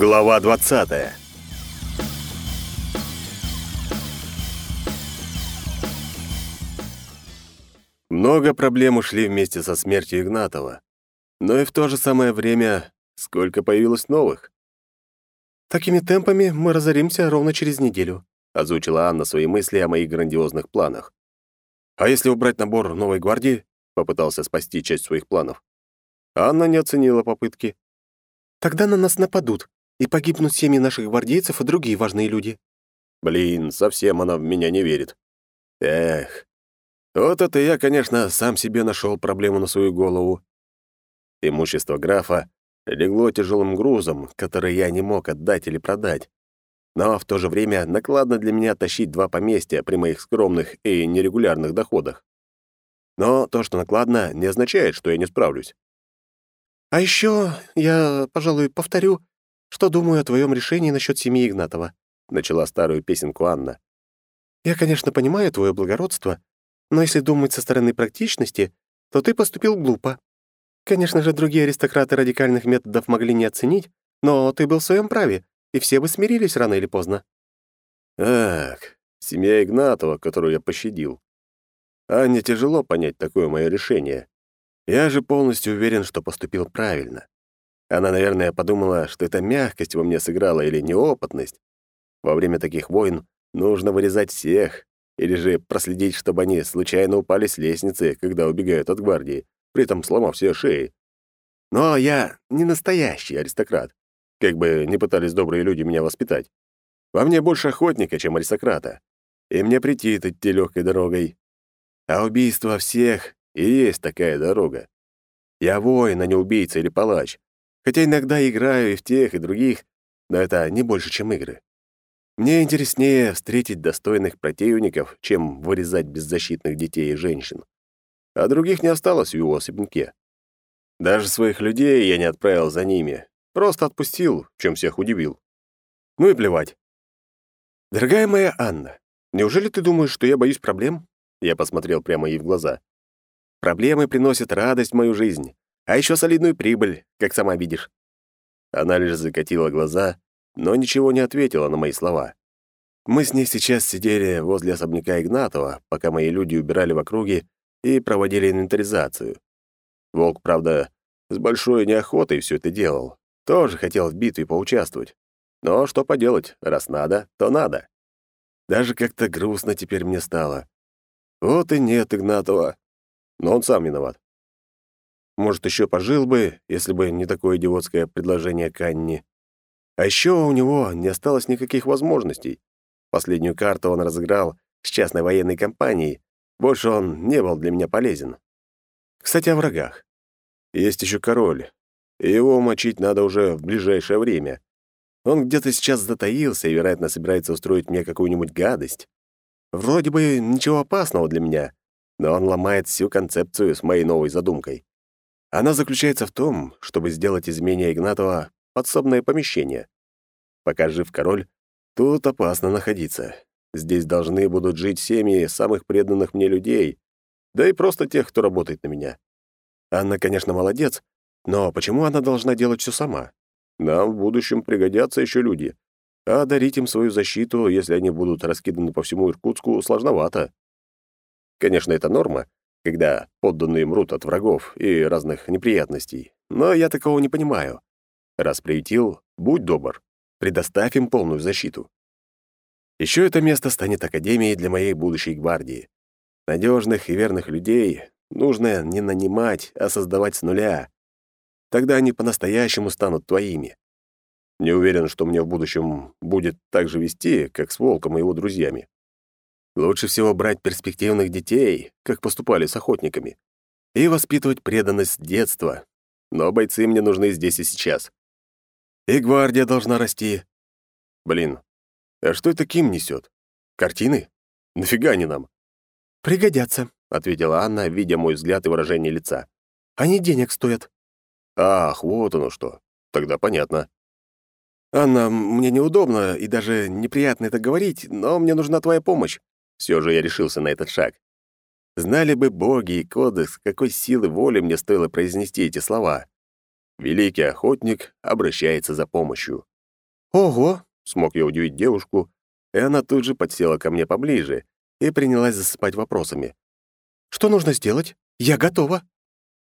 Глава 20. Много проблем ушли вместе со смертью Игнатова, но и в то же самое время сколько появилось новых. Такими темпами мы разоримся ровно через неделю, озвучила Анна свои мысли о моих грандиозных планах. А если убрать набор новой гвардии? попытался спасти часть своих планов. Анна не оценила попытки. Тогда на нас нападут, и погибнут семьи наших гвардейцев и другие важные люди». «Блин, совсем она в меня не верит». «Эх, вот это я, конечно, сам себе нашел проблему на свою голову». Имущество графа легло тяжелым грузом, который я не мог отдать или продать. Но в то же время накладно для меня тащить два поместья при моих скромных и нерегулярных доходах. Но то, что накладно, не означает, что я не справлюсь. А еще я, пожалуй, повторю, «Что думаю о твоем решении насчет семьи Игнатова?» — начала старую песенку Анна. «Я, конечно, понимаю твое благородство, но если думать со стороны практичности, то ты поступил глупо. Конечно же, другие аристократы радикальных методов могли не оценить, но ты был в своем праве, и все бы смирились рано или поздно». «Ах, семья Игнатова, которую я пощадил. Анне тяжело понять такое мое решение. Я же полностью уверен, что поступил правильно. Она, наверное, подумала, что это мягкость во мне сыграла или неопытность. Во время таких войн нужно вырезать всех, или же проследить, чтобы они случайно упали с лестницы, когда убегают от гвардии, при этом сломав все шеи. Но я не настоящий аристократ, как бы не пытались добрые люди меня воспитать. Во мне больше охотника, чем аристократа, и мне претит идти легкой дорогой. А убийство всех и есть такая дорога. Я воин, а не убийца или палач хотя иногда играю и в тех, и других, но это не больше, чем игры. Мне интереснее встретить достойных противников, чем вырезать беззащитных детей и женщин. А других не осталось в его особняке. Даже своих людей я не отправил за ними. Просто отпустил, чем всех удивил. Ну и плевать. «Дорогая моя Анна, неужели ты думаешь, что я боюсь проблем?» Я посмотрел прямо ей в глаза. «Проблемы приносят радость в мою жизнь, а еще солидную прибыль, как сама видишь». Она лишь закатила глаза, но ничего не ответила на мои слова. Мы с ней сейчас сидели возле особняка Игнатова, пока мои люди убирали в округе и проводили инвентаризацию. Волк, правда, с большой неохотой все это делал. Тоже хотел в битве поучаствовать. Но что поделать, раз надо, то надо. Даже как-то грустно теперь мне стало. Вот и нет Игнатова. Но он сам виноват. Может, еще пожил бы, если бы не такое идиотское предложение Канни. А еще у него не осталось никаких возможностей. Последнюю карту он разыграл с частной военной компанией. Больше он не был для меня полезен. Кстати, о врагах. Есть еще король. Его мочить надо уже в ближайшее время. Он где-то сейчас затаился и, вероятно, собирается устроить мне какую-нибудь гадость. Вроде бы ничего опасного для меня, но он ломает всю концепцию с моей новой задумкой. Она заключается в том, чтобы сделать из имения Игнатова подсобное помещение. Пока жив король, тут опасно находиться. Здесь должны будут жить семьи самых преданных мне людей, да и просто тех, кто работает на меня. Анна, конечно, молодец, но почему она должна делать все сама? Нам в будущем пригодятся еще люди, а дарить им свою защиту, если они будут раскиданы по всему Иркутску, сложновато. Конечно, это норма, когда подданные мрут от врагов и разных неприятностей. Но я такого не понимаю. Раз приютил, будь добр, предоставь им полную защиту. Еще это место станет академией для моей будущей гвардии. Надежных и верных людей нужно не нанимать, а создавать с нуля. Тогда они по-настоящему станут твоими. Не уверен, что мне в будущем будет так же вести, как с Волком и его друзьями. Лучше всего брать перспективных детей, как поступали с охотниками, и воспитывать преданность с детства. Но бойцы мне нужны здесь и сейчас. И гвардия должна расти. Блин, а что это Ким несет? Картины? Нафига они нам? Пригодятся, ответила Анна, видя мой взгляд и выражение лица. Они денег стоят. Ах, вот оно что. Тогда понятно. Анна, мне неудобно и даже неприятно это говорить, но мне нужна твоя помощь. Все же я решился на этот шаг. Знали бы боги и кодекс, какой силы воли мне стоило произнести эти слова. Великий охотник обращается за помощью. «Ого!» — смог я удивить девушку, и она тут же подсела ко мне поближе и принялась засыпать вопросами. «Что нужно сделать? Я готова!»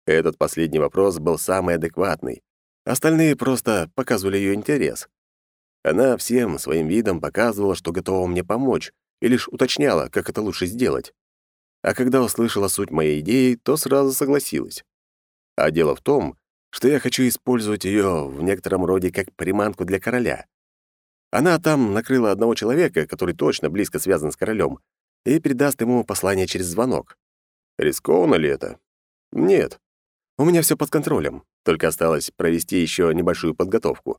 Этот последний вопрос был самый адекватный. Остальные просто показывали ее интерес. Она всем своим видом показывала, что готова мне помочь, и лишь уточняла, как это лучше сделать. А когда услышала суть моей идеи, то сразу согласилась. А дело в том, что я хочу использовать ее в некотором роде как приманку для короля. Она там накрыла одного человека, который точно близко связан с королем, и передаст ему послание через звонок. Рискованно ли это? Нет. У меня все под контролем, только осталось провести еще небольшую подготовку.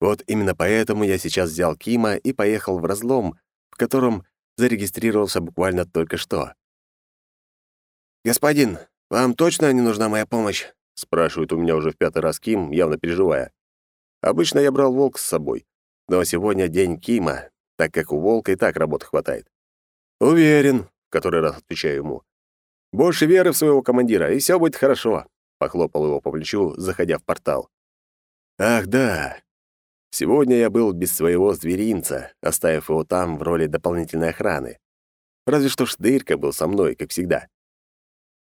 Вот именно поэтому я сейчас взял Кима и поехал в разлом, в котором зарегистрировался буквально только что. «Господин, вам точно не нужна моя помощь?» — спрашивает у меня уже в пятый раз Ким, явно переживая. Обычно я брал волк с собой, но сегодня день Кима, так как у волка и так работы хватает. «Уверен», — который раз отвечаю ему. «Больше веры в своего командира, и все будет хорошо», — похлопал его по плечу, заходя в портал. «Ах, да, Сегодня я был без своего зверинца, оставив его там в роли дополнительной охраны. Разве что Штырька был со мной, как всегда.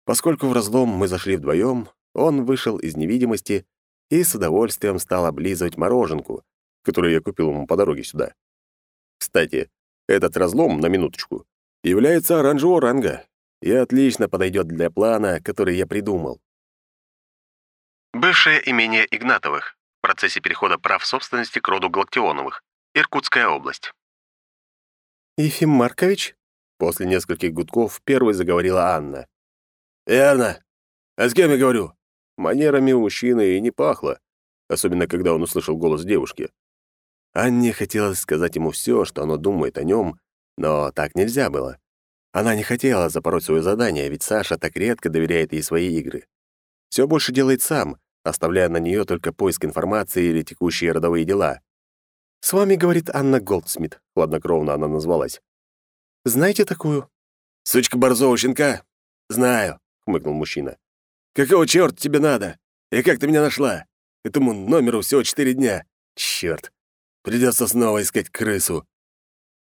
Поскольку в разлом мы зашли вдвоем, он вышел из невидимости и с удовольствием стал облизывать мороженку, которую я купил ему по дороге сюда. Кстати, этот разлом, на минуточку, является оранжевого ранга и отлично подойдет для плана, который я придумал. Бывшее имение Игнатовых в процессе перехода прав собственности к роду Галактионовых, Иркутская область. «Ефим Маркович?» После нескольких гудков первой заговорила Анна. «Верно. А с кем я говорю?» Манерами у мужчины и не пахло, особенно когда он услышал голос девушки. Анне хотелось сказать ему все, что оно думает о нем, но так нельзя было. Она не хотела запороть свое задание, ведь Саша так редко доверяет ей свои игры. Все больше делает сам, оставляя на нее только поиск информации или текущие родовые дела. «С вами, — говорит Анна Голдсмит», — хладнокровно она назвалась. «Знаете такую?» «Сучка борзого щенка?» «Знаю», — хмыкнул мужчина. «Какого черта тебе надо? И как ты меня нашла? Этому номеру всего четыре дня. Черт, придется снова искать крысу».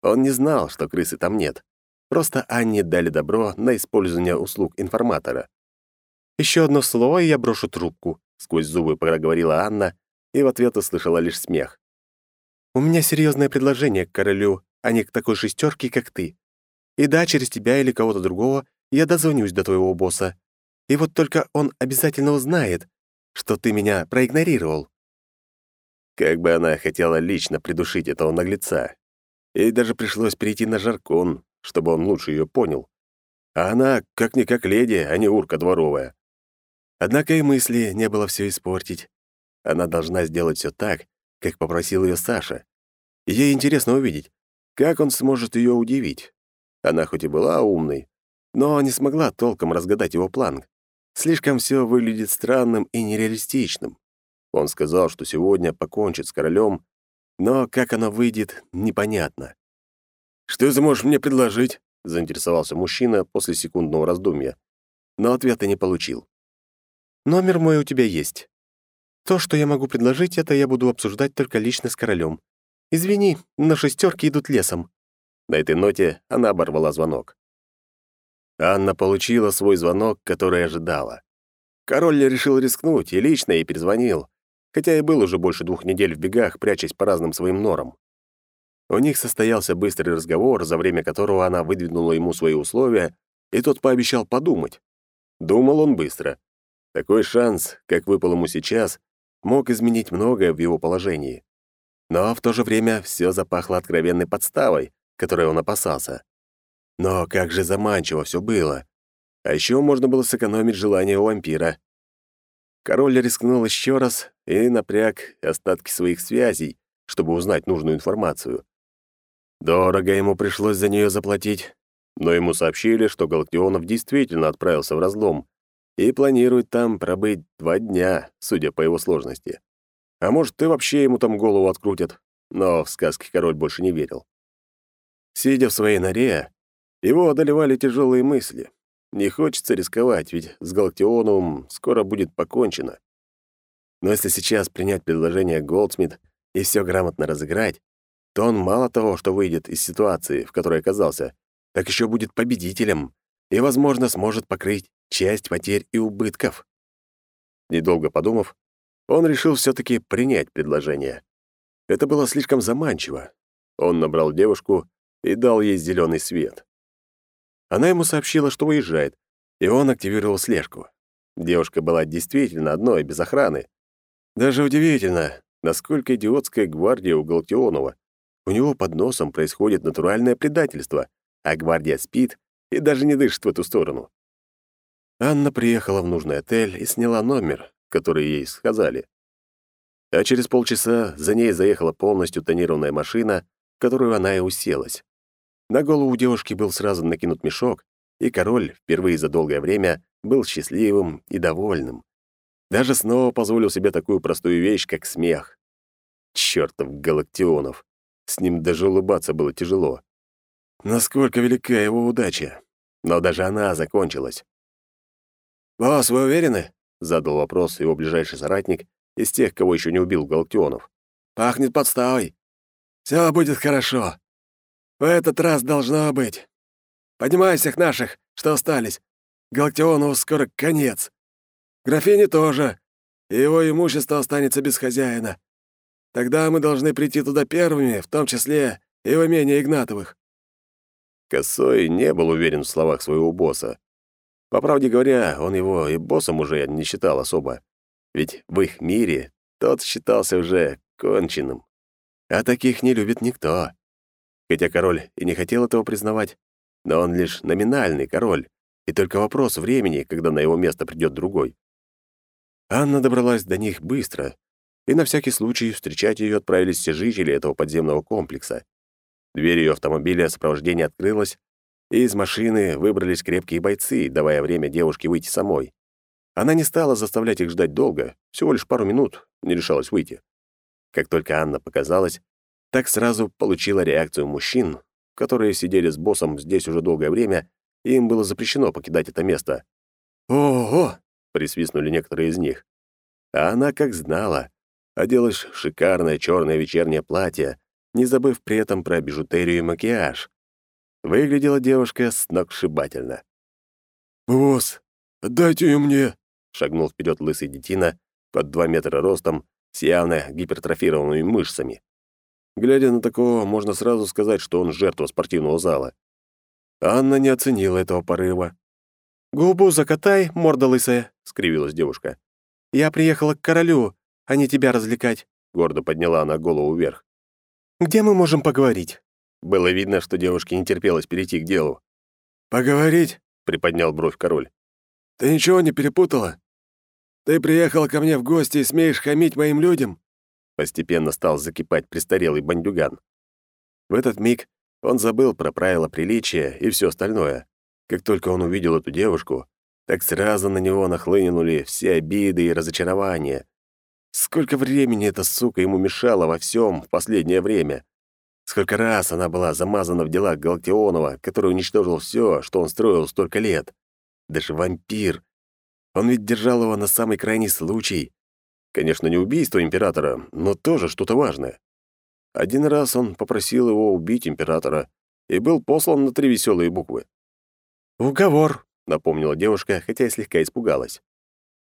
Он не знал, что крысы там нет. Просто Анне дали добро на использование услуг информатора. Еще одно слово, и я брошу трубку», Сквозь зубы проговорила Анна и в ответ услышала лишь смех. «У меня серьезное предложение к королю, а не к такой шестерке, как ты. И да, через тебя или кого-то другого я дозвонюсь до твоего босса. И вот только он обязательно узнает, что ты меня проигнорировал». Как бы она хотела лично придушить этого наглеца. Ей даже пришлось перейти на жаркон, чтобы он лучше ее понял. А она, как-никак леди, а не урка дворовая. Однако и мысли не было все испортить. Она должна сделать все так, как попросил ее Саша. Ей интересно увидеть, как он сможет ее удивить. Она хоть и была умной, но не смогла толком разгадать его план. Слишком все выглядит странным и нереалистичным. Он сказал, что сегодня покончит с королем, но как оно выйдет, непонятно. «Что ты можешь мне предложить?» — заинтересовался мужчина после секундного раздумья, но ответа не получил. Номер мой у тебя есть. То, что я могу предложить, это я буду обсуждать только лично с королем. Извини, на шестерки идут лесом». На этой ноте она оборвала звонок. Анна получила свой звонок, который ожидала. Король решил рискнуть и лично ей перезвонил, хотя и был уже больше двух недель в бегах, прячась по разным своим норам. У них состоялся быстрый разговор, за время которого она выдвинула ему свои условия, и тот пообещал подумать. Думал он быстро. Такой шанс, как выпал ему сейчас, мог изменить многое в его положении. Но в то же время все запахло откровенной подставой, которой он опасался. Но как же заманчиво все было. А еще можно было сэкономить желание у вампира. Король рискнул еще раз и напряг остатки своих связей, чтобы узнать нужную информацию. Дорого ему пришлось за нее заплатить, но ему сообщили, что Галактионов действительно отправился в разлом, и планирует там пробыть два дня, судя по его сложности. А может, и вообще ему там голову открутят. Но в сказке король больше не верил. Сидя в своей норе, его одолевали тяжелые мысли. Не хочется рисковать, ведь с Галактионовым скоро будет покончено. Но если сейчас принять предложение Голдсмит и все грамотно разыграть, то он мало того, что выйдет из ситуации, в которой оказался, так еще будет победителем и, возможно, сможет покрыть часть потерь и убытков. Недолго подумав, он решил все-таки принять предложение. Это было слишком заманчиво. Он набрал девушку и дал ей зеленый свет. Она ему сообщила, что уезжает, и он активировал слежку. Девушка была действительно одной, без охраны. Даже удивительно, насколько идиотская гвардия у Галтионова. У него под носом происходит натуральное предательство, а гвардия спит и даже не дышит в эту сторону. Анна приехала в нужный отель и сняла номер, который ей сказали. А через полчаса за ней заехала полностью тонированная машина, в которую она и уселась. На голову девушки был сразу накинут мешок, и король впервые за долгое время был счастливым и довольным. Даже снова позволил себе такую простую вещь, как смех. Чёртов Галактионов! С ним даже улыбаться было тяжело. Насколько велика его удача! Но даже она закончилась. «Босс, вы уверены?» — задал вопрос его ближайший соратник из тех, кого еще не убил Галактионов. «Пахнет подставой. Все будет хорошо. В этот раз должно быть. Поднимай всех наших, что остались. Галактиону скоро конец. Графине тоже. И его имущество останется без хозяина. Тогда мы должны прийти туда первыми, в том числе и в имение Игнатовых». Косой не был уверен в словах своего босса, по правде говоря, он его и боссом уже не считал особо. Ведь в их мире тот считался уже конченным. А таких не любит никто. Хотя король и не хотел этого признавать, но он лишь номинальный король, и только вопрос времени, когда на его место придет другой. Анна добралась до них быстро, и на всякий случай встречать ее отправились все жители этого подземного комплекса. Дверь ее автомобиля сопровождения открылась, и из машины выбрались крепкие бойцы, давая время девушке выйти самой. Она не стала заставлять их ждать долго, всего лишь пару минут, не решалась выйти. Как только Анна показалась, так сразу получила реакцию мужчин, которые сидели с боссом здесь уже долгое время, и им было запрещено покидать это место. «Ого!» — присвистнули некоторые из них. А она как знала. Оделась в шикарное черное вечернее платье, не забыв при этом про бижутерию и макияж. Выглядела девушка сногсшибательно. «Босс, дайте ее мне!» — шагнул вперед лысый детина под два метра ростом с явно гипертрофированными мышцами. Глядя на такого, можно сразу сказать, что он жертва спортивного зала. Анна не оценила этого порыва. «Губу закатай, морда лысая», — скривилась девушка. «Я приехала к королю, а не тебя развлекать», — гордо подняла она голову вверх. «Где мы можем поговорить?» Было видно, что девушке не терпелось перейти к делу. «Поговорить?» — приподнял бровь король. «Ты ничего не перепутала? Ты приехала ко мне в гости и смеешь хамить моим людям?» Постепенно стал закипать престарелый бандюган. В этот миг он забыл про правила приличия и все остальное. Как только он увидел эту девушку, так сразу на него нахлынули все обиды и разочарования. Сколько времени эта сука ему мешала во всем в последнее время. Сколько раз она была замазана в делах Галактионова, который уничтожил все, что он строил столько лет. Даже вампир. Он ведь держал его на самый крайний случай. Конечно, не убийство императора, но тоже что-то важное. Один раз он попросил его убить императора и был послан на три веселые буквы. «Уговор», — напомнила девушка, хотя и слегка испугалась.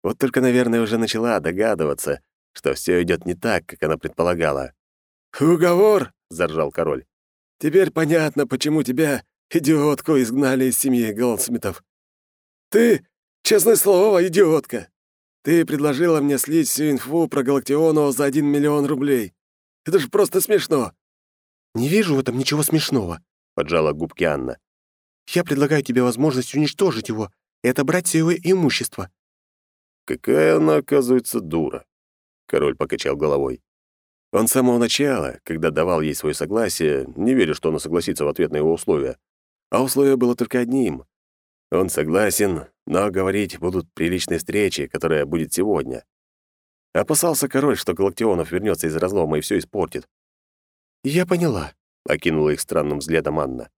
Вот только, наверное, уже начала догадываться, что все идет не так, как она предполагала. «Уговор?» — заржал король. «Теперь понятно, почему тебя, идиотку, изгнали из семьи Голдсмитов. Ты, честное слово, идиотка. Ты предложила мне слить всю инфу про Галактионова за один миллион рублей. Это же просто смешно». «Не вижу в этом ничего смешного», — поджала губки Анна. «Я предлагаю тебе возможность уничтожить его и отобрать все его имущество». «Какая она, оказывается, дура», — король покачал головой. Он с самого начала, когда давал ей свое согласие, не верил, что она согласится в ответ на его условия. А условие было только одним. Он согласен, но говорить будут при личной встрече, которая будет сегодня. Опасался король, что Галактионов вернется из разлома и все испортит. «Я поняла», — окинула их странным взглядом Анна.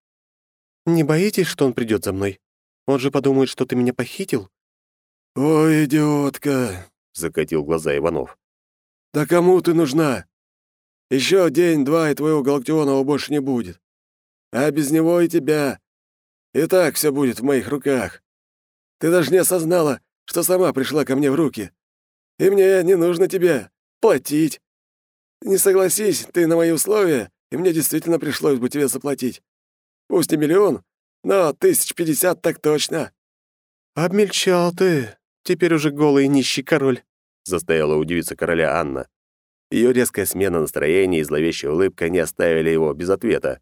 «Не боитесь, что он придет за мной? Он же подумает, что ты меня похитил?» «Ой, идиотка!» — закатил глаза Иванов. «Да кому ты нужна? Еще день-два, и твоего Галактионова больше не будет. А без него и тебя. И так все будет в моих руках. Ты даже не осознала, что сама пришла ко мне в руки. И мне не нужно тебе платить. Не согласись ты на мои условия, и мне действительно пришлось бы тебе заплатить. Пусть не миллион, но тысяч пятьдесят так точно». «Обмельчал ты, теперь уже голый нищий король», — застояла удивиться короля Анна. Ее резкая смена настроения и зловещая улыбка не оставили его без ответа.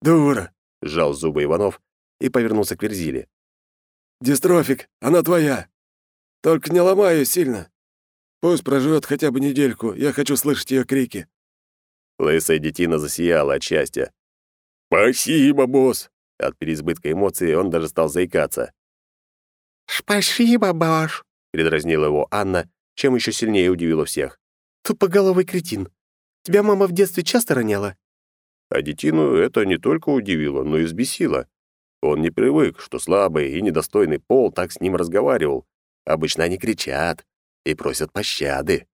«Дура!» — сжал зубы Иванов и повернулся к Верзиле. «Дистрофик, она твоя! Только не ломай ее сильно! Пусть проживет хотя бы недельку, я хочу слышать ее крики!» Лысая детина засияла от счастья. «Спасибо, босс!» От переизбытка эмоций он даже стал заикаться. «Спасибо, Баш!» — передразнила его Анна, чем еще сильнее удивила всех. «Тупоголовый кретин. Тебя мама в детстве часто роняла?» А детину это не только удивило, но и взбесило. Он не привык, что слабый и недостойный пол так с ним разговаривал. Обычно они кричат и просят пощады.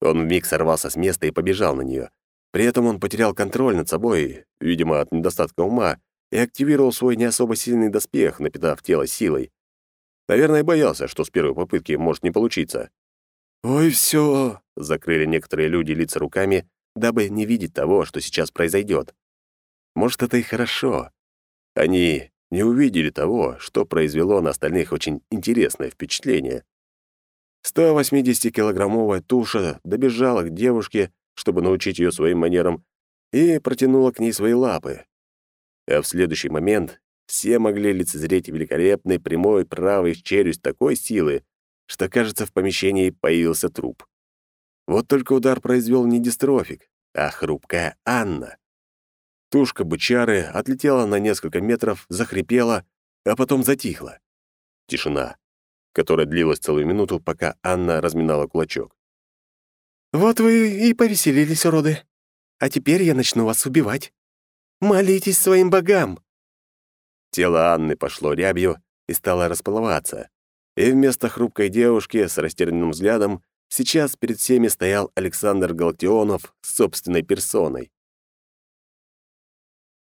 Он вмиг сорвался с места и побежал на нее. При этом он потерял контроль над собой, видимо, от недостатка ума, и активировал свой не особо сильный доспех, напитав тело силой. Наверное, боялся, что с первой попытки может не получиться. «Ой, все, Закрыли некоторые люди лица руками, дабы не видеть того, что сейчас произойдет. Может, это и хорошо. Они не увидели того, что произвело на остальных очень интересное впечатление. 180-килограммовая туша добежала к девушке, чтобы научить ее своим манерам, и протянула к ней свои лапы. А в следующий момент все могли лицезреть великолепный прямой правый челюсть такой силы, что, кажется, в помещении появился труп. Вот только удар произвел не дистрофик, а хрупкая Анна. Тушка бычары отлетела на несколько метров, захрипела, а потом затихла. Тишина, которая длилась целую минуту, пока Анна разминала кулачок. «Вот вы и повеселились, уроды. А теперь я начну вас убивать. Молитесь своим богам!» Тело Анны пошло рябью и стало расплываться. И вместо хрупкой девушки с растерянным взглядом Сейчас перед всеми стоял Александр Галактионов с собственной персоной.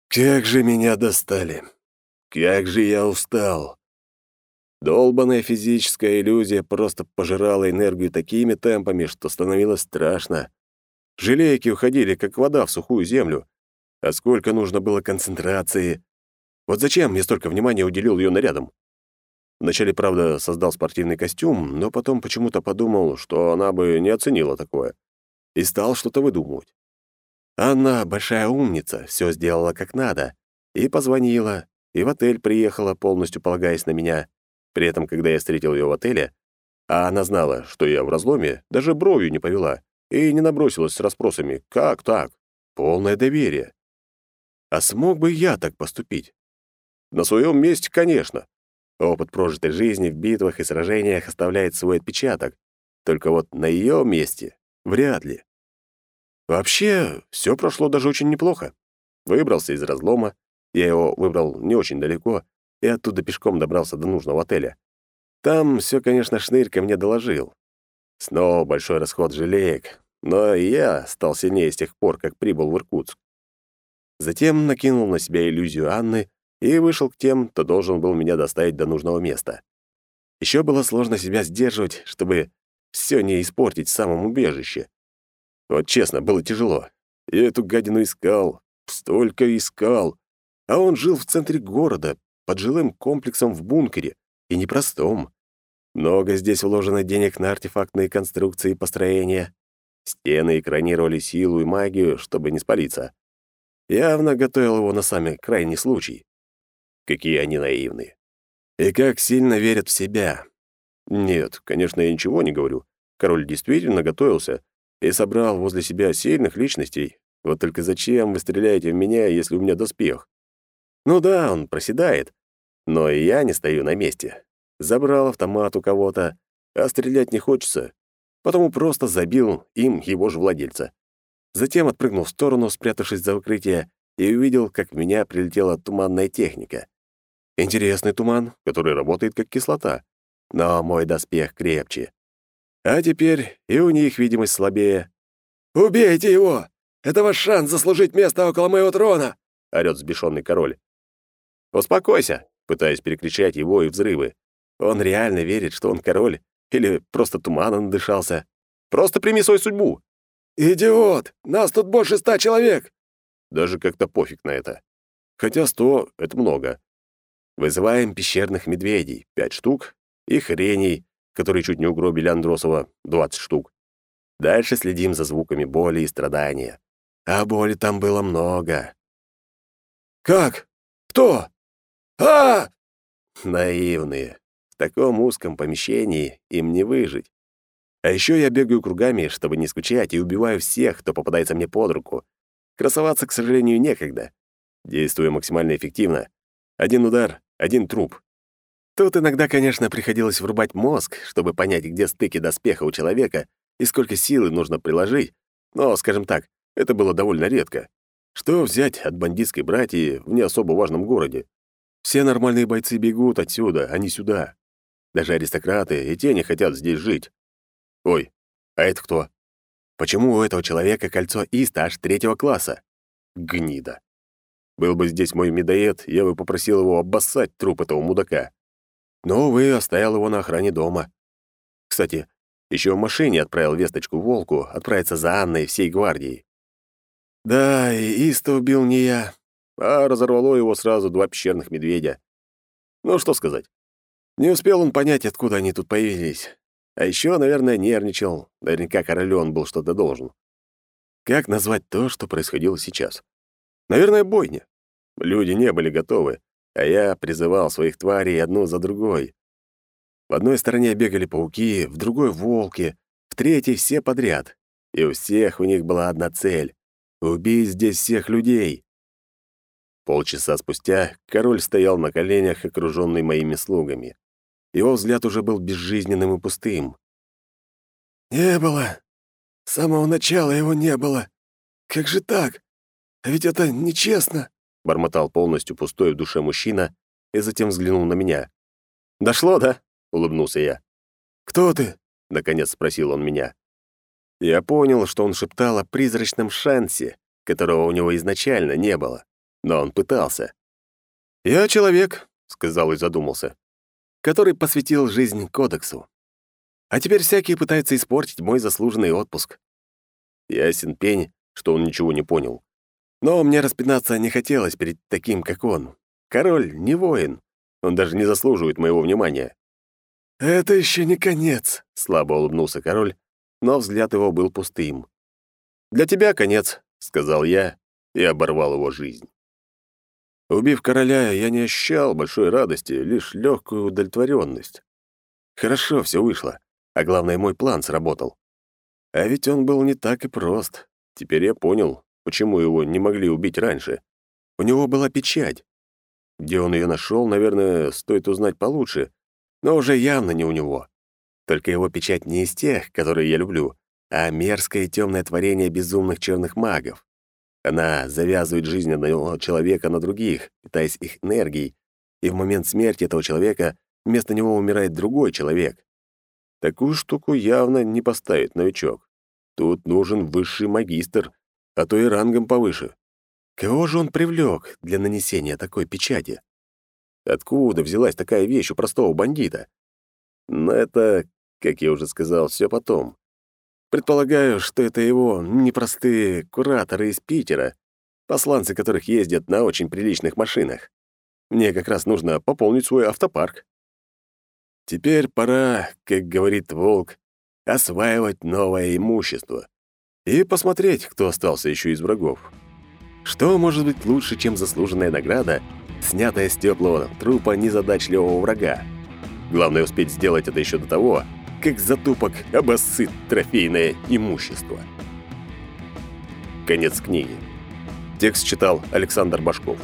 «Как же меня достали! Как же я устал!» Долбанная физическая иллюзия просто пожирала энергию такими темпами, что становилось страшно. Желейки уходили, как вода в сухую землю. А сколько нужно было концентрации! Вот зачем мне столько внимания уделил ее нарядом? Вначале, правда, создал спортивный костюм, но потом почему-то подумал, что она бы не оценила такое. И стал что-то выдумывать. Анна, большая умница, все сделала как надо. И позвонила, и в отель приехала, полностью полагаясь на меня. При этом, когда я встретил ее в отеле, а она знала, что я в разломе, даже бровью не повела и не набросилась с расспросами «Как так?» Полное доверие. А смог бы я так поступить? На своем месте, конечно. Опыт прожитой жизни в битвах и сражениях оставляет свой отпечаток. Только вот на ее месте вряд ли. Вообще, все прошло даже очень неплохо. Выбрался из разлома, я его выбрал не очень далеко, и оттуда пешком добрался до нужного отеля. Там все, конечно, Шнырька мне доложил. Снова большой расход жалеек, но я стал сильнее с тех пор, как прибыл в Иркутск. Затем накинул на себя иллюзию Анны и вышел к тем, кто должен был меня доставить до нужного места. Еще было сложно себя сдерживать, чтобы все не испортить в самом убежище. Вот честно, было тяжело. Я эту гадину искал, столько искал. А он жил в центре города, под жилым комплексом в бункере, и непростом. Много здесь вложено денег на артефактные конструкции и построения. Стены экранировали силу и магию, чтобы не спалиться. Явно готовил его на самый крайний случай. Какие они наивные. И как сильно верят в себя. Нет, конечно, я ничего не говорю. Король действительно готовился и собрал возле себя сильных личностей. Вот только зачем вы стреляете в меня, если у меня доспех? Ну да, он проседает, но и я не стою на месте. Забрал автомат у кого-то, а стрелять не хочется, потому просто забил им его же владельца. Затем отпрыгнул в сторону, спрятавшись за укрытие, и увидел, как в меня прилетела туманная техника. Интересный туман, который работает как кислота. Но мой доспех крепче. А теперь и у них видимость слабее. «Убейте его! Это ваш шанс заслужить место около моего трона!» — орёт взбешённый король. «Успокойся!» — пытаясь перекричать его и взрывы. Он реально верит, что он король, или просто туманом дышался? Просто прими свою судьбу. «Идиот! Нас тут больше ста человек!» Даже как-то пофиг на это. Хотя сто — это много. Вызываем пещерных медведей, пять штук, и хреней, которые чуть не угробили Андросова, 20 штук. Дальше следим за звуками боли и страдания. А боли там было много. «Как? Кто? а! Наивные. В таком узком помещении им не выжить. А еще я бегаю кругами, чтобы не скучать, и убиваю всех, кто попадается мне под руку. Красоваться, к сожалению, некогда. Действую максимально эффективно. Один удар, один труп. Тут иногда, конечно, приходилось врубать мозг, чтобы понять, где стыки доспеха у человека и сколько силы нужно приложить, но, скажем так, это было довольно редко. Что взять от бандитской братьи в не особо важном городе? Все нормальные бойцы бегут отсюда, а не сюда. Даже аристократы и те не хотят здесь жить. Ой, а это кто? Почему у этого человека кольцо Иста аж третьего класса? Гнида. Был бы здесь мой медоед, я бы попросил его обоссать труп этого мудака. Но, увы, оставил его на охране дома. Кстати, еще в машине отправил весточку Волку отправиться за Анной всей гвардией. Да, и Иста убил не я, а разорвало его сразу два пещерных медведя. Ну, что сказать. Не успел он понять, откуда они тут появились. А еще, наверное, нервничал. Наверняка королён был что-то должен. Как назвать то, что происходило сейчас? Наверное, бойня. Люди не были готовы, а я призывал своих тварей одну за другой. В одной стороне бегали пауки, в другой — волки, в третьей — все подряд. И у всех у них была одна цель — убить здесь всех людей. Полчаса спустя король стоял на коленях, окруженный моими слугами. Его взгляд уже был безжизненным и пустым. «Не было. С самого начала его не было. Как же так?» А ведь это нечестно!» — бормотал полностью пустой в душе мужчина и затем взглянул на меня. «Дошло, да?» — улыбнулся я. «Кто ты?» — наконец спросил он меня. Я понял, что он шептал о призрачном шансе, которого у него изначально не было, но он пытался. «Я человек», — сказал и задумался, который посвятил жизнь кодексу. А теперь всякие пытаются испортить мой заслуженный отпуск. Ясен пень, что он ничего не понял. Но мне распинаться не хотелось перед таким, как он. Король не воин. Он даже не заслуживает моего внимания. «Это еще не конец», — слабо улыбнулся король, но взгляд его был пустым. «Для тебя конец», — сказал я и оборвал его жизнь. Убив короля, я не ощущал большой радости, лишь легкую удовлетворенность. Хорошо все вышло, а главное, мой план сработал. А ведь он был не так и прост. Теперь я понял, Почему его не могли убить раньше? У него была печать. Где он ее нашел, наверное, стоит узнать получше, но уже явно не у него. Только его печать не из тех, которые я люблю, а мерзкое темное творение безумных черных магов. Она завязывает жизнь одного человека на других, питаясь их энергией, и в момент смерти этого человека вместо него умирает другой человек. Такую штуку явно не поставит новичок. Тут нужен высший магистр, а то и рангом повыше. Кого же он привлек для нанесения такой печати? Откуда взялась такая вещь у простого бандита? Но это, как я уже сказал, все потом. Предполагаю, что это его непростые кураторы из Питера, посланцы которых ездят на очень приличных машинах. Мне как раз нужно пополнить свой автопарк. Теперь пора, как говорит Волк, осваивать новое имущество и посмотреть, кто остался еще из врагов. Что может быть лучше, чем заслуженная награда, снятая с теплого трупа незадачливого врага? Главное успеть сделать это еще до того, как затупок обоссыт трофейное имущество. Конец книги. Текст читал Александр Башков.